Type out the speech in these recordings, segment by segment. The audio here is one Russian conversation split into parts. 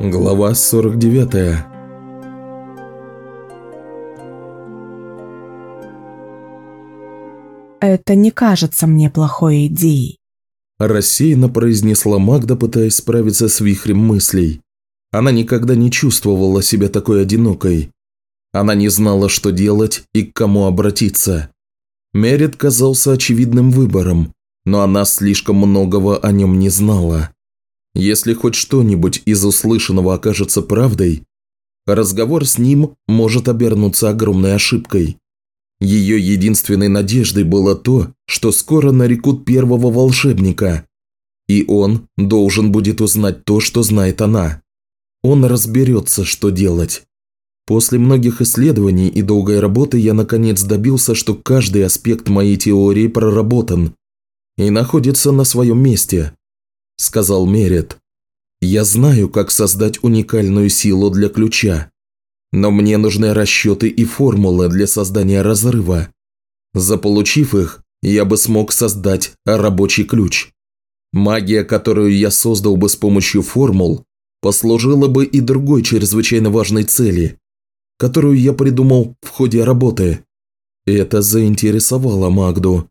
Глава 49 «Это не кажется мне плохой идеей», – рассеянно произнесла Магда, пытаясь справиться с вихрем мыслей. Она никогда не чувствовала себя такой одинокой. Она не знала, что делать и к кому обратиться. Мерит казался очевидным выбором, но она слишком многого о нем не знала. Если хоть что-нибудь из услышанного окажется правдой, разговор с ним может обернуться огромной ошибкой. Ее единственной надеждой было то, что скоро нарекут первого волшебника, и он должен будет узнать то, что знает она. Он разберется, что делать. После многих исследований и долгой работы я наконец добился, что каждый аспект моей теории проработан и находится на своем месте, сказал Мерет. Я знаю, как создать уникальную силу для ключа, но мне нужны расчеты и формулы для создания разрыва. Заполучив их, я бы смог создать рабочий ключ. Магия, которую я создал бы с помощью формул, послужила бы и другой чрезвычайно важной цели, которую я придумал в ходе работы. Это заинтересовало Магду.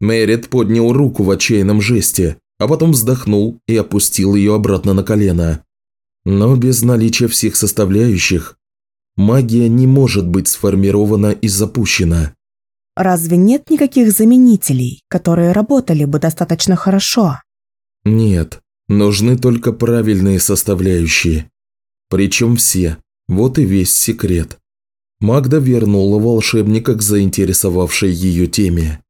Мэрит поднял руку в отчаянном жесте, а потом вздохнул и опустил ее обратно на колено. Но без наличия всех составляющих магия не может быть сформирована и запущена. Разве нет никаких заменителей, которые работали бы достаточно хорошо? Нет, нужны только правильные составляющие. Причем все. Вот и весь секрет. Магда вернула волшебника к заинтересовавшей ее теме.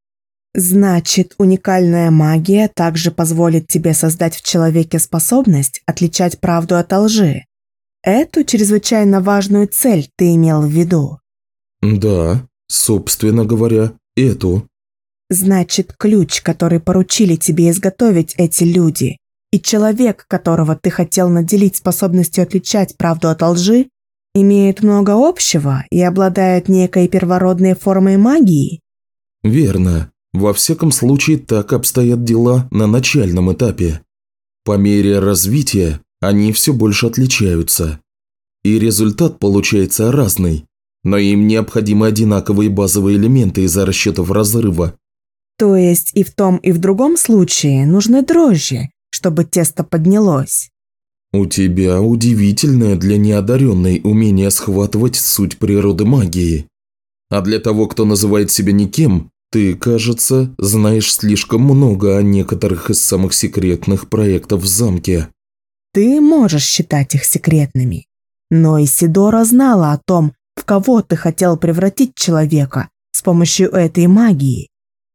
Значит, уникальная магия также позволит тебе создать в человеке способность отличать правду от лжи. Эту чрезвычайно важную цель ты имел в виду? Да, собственно говоря, эту. Значит, ключ, который поручили тебе изготовить эти люди, и человек, которого ты хотел наделить способностью отличать правду от лжи, имеет много общего и обладает некой первородной формой магии? Верно. Во всяком случае, так обстоят дела на начальном этапе. По мере развития они все больше отличаются. И результат получается разный, но им необходимы одинаковые базовые элементы из-за расчетов разрыва. То есть и в том, и в другом случае нужны дрожжи, чтобы тесто поднялось? У тебя удивительное для неодаренной умение схватывать суть природы магии. А для того, кто называет себя никем, ты, кажется, знаешь слишком много о некоторых из самых секретных проектов в замке. Ты можешь считать их секретными. Но Исидора знала о том, в кого ты хотел превратить человека с помощью этой магии.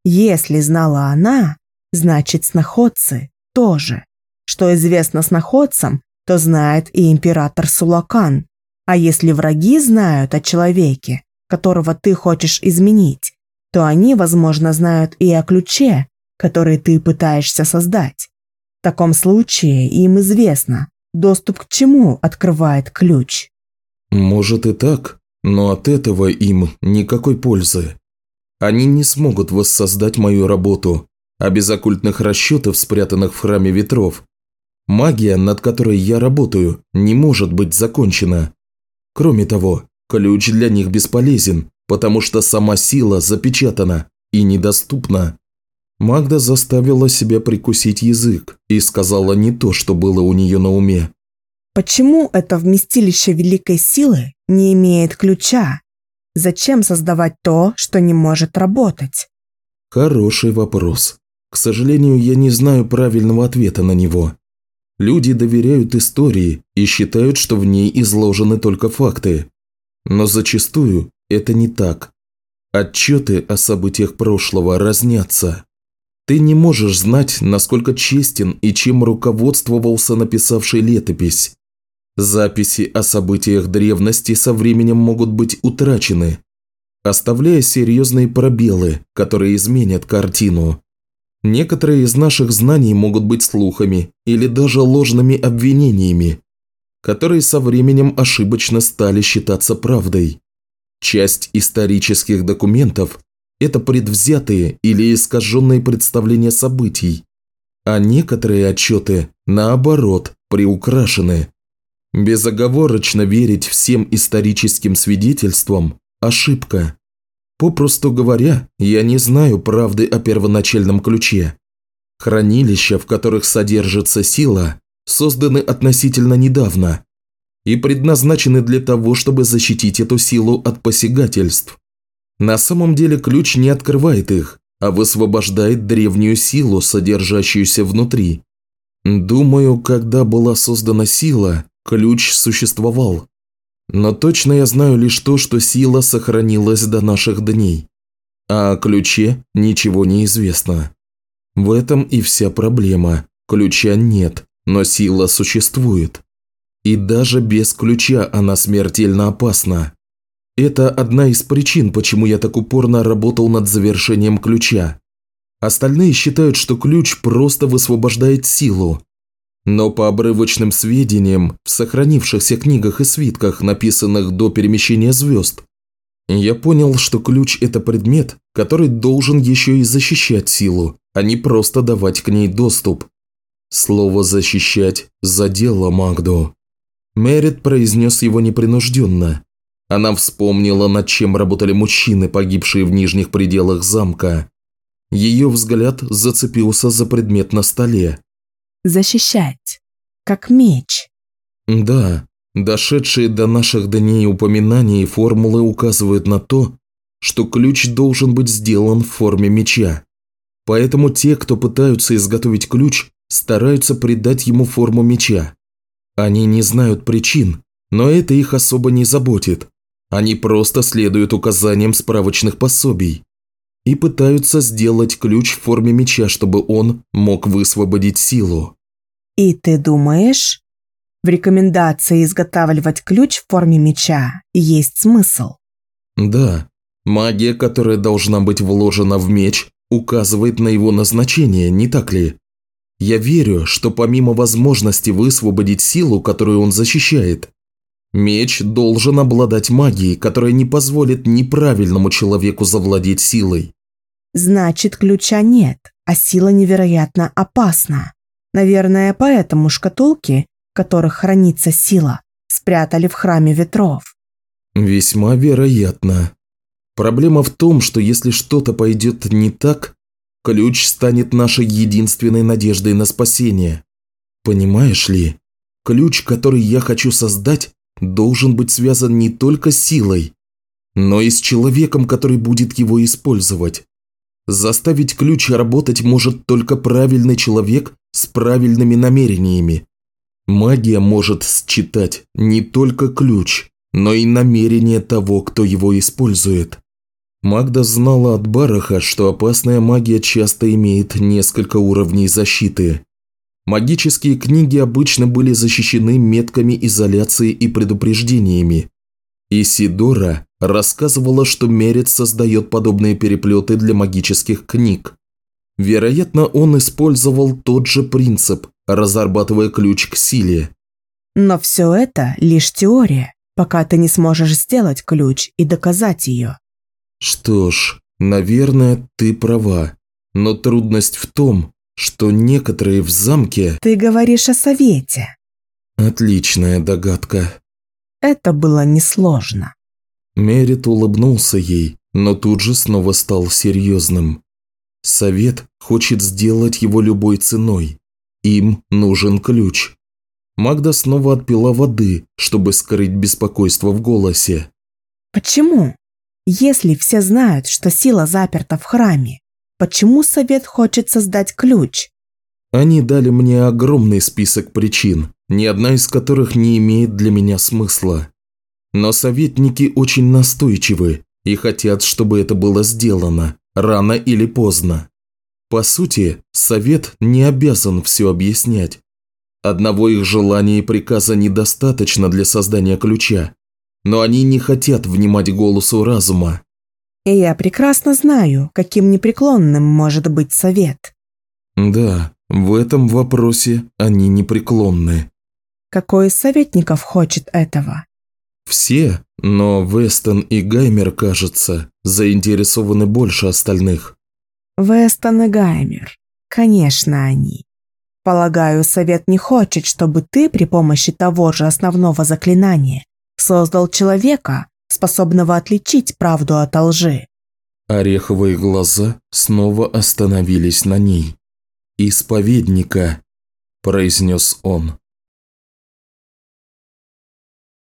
Если знала она, значит сноходцы тоже. Что известно сноходцам, то знает и император Сулакан. А если враги знают о человеке, которого ты хочешь изменить, то они, возможно, знают и о ключе, который ты пытаешься создать. В таком случае им известно, доступ к чему открывает ключ. Может и так, но от этого им никакой пользы. Они не смогут воссоздать мою работу, а без оккультных расчетов, спрятанных в храме ветров, магия, над которой я работаю, не может быть закончена. Кроме того, ключ для них бесполезен, потому что сама сила запечатана и недоступна. Магда заставила себя прикусить язык и сказала не то, что было у нее на уме. Почему это вместилище великой силы не имеет ключа? Зачем создавать то, что не может работать? Хороший вопрос. К сожалению, я не знаю правильного ответа на него. Люди доверяют истории и считают, что в ней изложены только факты. Но зачастую это не так. Отчеты о событиях прошлого разнятся. Ты не можешь знать, насколько честен и чем руководствовался написавший летопись. Записи о событиях древности со временем могут быть утрачены, оставляя серьезные пробелы, которые изменят картину. Некоторые из наших знаний могут быть слухами или даже ложными обвинениями, которые со временем ошибочно стали считаться правдой. Часть исторических документов – это предвзятые или искаженные представления событий, а некоторые отчеты, наоборот, приукрашены. Безоговорочно верить всем историческим свидетельствам – ошибка. Попросту говоря, я не знаю правды о первоначальном ключе. Хранилища, в которых содержится сила, созданы относительно недавно и предназначены для того, чтобы защитить эту силу от посягательств. На самом деле ключ не открывает их, а высвобождает древнюю силу, содержащуюся внутри. Думаю, когда была создана сила, ключ существовал. Но точно я знаю лишь то, что сила сохранилась до наших дней. А о ключе ничего не известно. В этом и вся проблема. Ключа нет, но сила существует. И даже без ключа она смертельно опасна. Это одна из причин, почему я так упорно работал над завершением ключа. Остальные считают, что ключ просто высвобождает силу. Но по обрывочным сведениям в сохранившихся книгах и свитках, написанных до перемещения звезд, я понял, что ключ – это предмет, который должен еще и защищать силу, а не просто давать к ней доступ. Слово «защищать» задело Магду. Мерит произнес его непринужденно. Она вспомнила, над чем работали мужчины, погибшие в нижних пределах замка. Ее взгляд зацепился за предмет на столе. «Защищать. Как меч». Да, дошедшие до наших дней упоминания и формулы указывают на то, что ключ должен быть сделан в форме меча. Поэтому те, кто пытаются изготовить ключ, стараются придать ему форму меча. Они не знают причин, но это их особо не заботит. Они просто следуют указаниям справочных пособий и пытаются сделать ключ в форме меча, чтобы он мог высвободить силу. И ты думаешь, в рекомендации изготавливать ключ в форме меча есть смысл? Да, магия, которая должна быть вложена в меч, указывает на его назначение, не так ли? Я верю, что помимо возможности высвободить силу, которую он защищает, меч должен обладать магией, которая не позволит неправильному человеку завладеть силой. Значит, ключа нет, а сила невероятно опасна. Наверное, поэтому шкатулки, в которых хранится сила, спрятали в храме ветров. Весьма вероятно. Проблема в том, что если что-то пойдет не так, Ключ станет нашей единственной надеждой на спасение. Понимаешь ли, ключ, который я хочу создать, должен быть связан не только с силой, но и с человеком, который будет его использовать. Заставить ключ работать может только правильный человек с правильными намерениями. Магия может считать не только ключ, но и намерение того, кто его использует. Магда знала от Бараха, что опасная магия часто имеет несколько уровней защиты. Магические книги обычно были защищены метками изоляции и предупреждениями. Исидора рассказывала, что Мерец создает подобные переплеты для магических книг. Вероятно, он использовал тот же принцип, разрабатывая ключ к силе. Но все это лишь теория, пока ты не сможешь сделать ключ и доказать ее. Что ж, наверное, ты права. Но трудность в том, что некоторые в замке... Ты говоришь о совете. Отличная догадка. Это было несложно. Мерит улыбнулся ей, но тут же снова стал серьезным. Совет хочет сделать его любой ценой. Им нужен ключ. Магда снова отпила воды, чтобы скрыть беспокойство в голосе. «Почему?» Если все знают, что сила заперта в храме, почему совет хочет создать ключ? Они дали мне огромный список причин, ни одна из которых не имеет для меня смысла. Но советники очень настойчивы и хотят, чтобы это было сделано, рано или поздно. По сути, совет не обязан все объяснять. Одного их желания и приказа недостаточно для создания ключа но они не хотят внимать голосу разума. И я прекрасно знаю, каким непреклонным может быть совет. Да, в этом вопросе они непреклонны. Какой из советников хочет этого? Все, но Вестон и Гаймер, кажется, заинтересованы больше остальных. Вестон и Гаймер. Конечно, они. Полагаю, совет не хочет, чтобы ты при помощи того же основного заклинания создал человека, способного отличить правду от лжи. Ореховые глаза снова остановились на ней. «Исповедника», – произнес он.